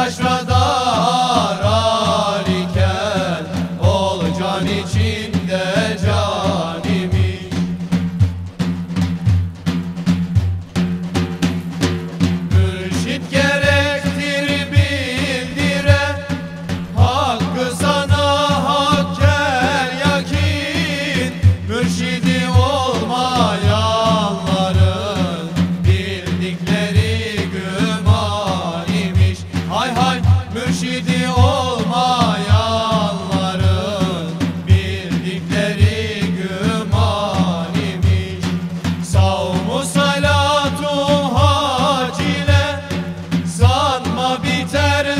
taşradar aliken Ol can içinde can. mürşidi olmayanların bildikleri güman imiş. Savmu salatu sanma biter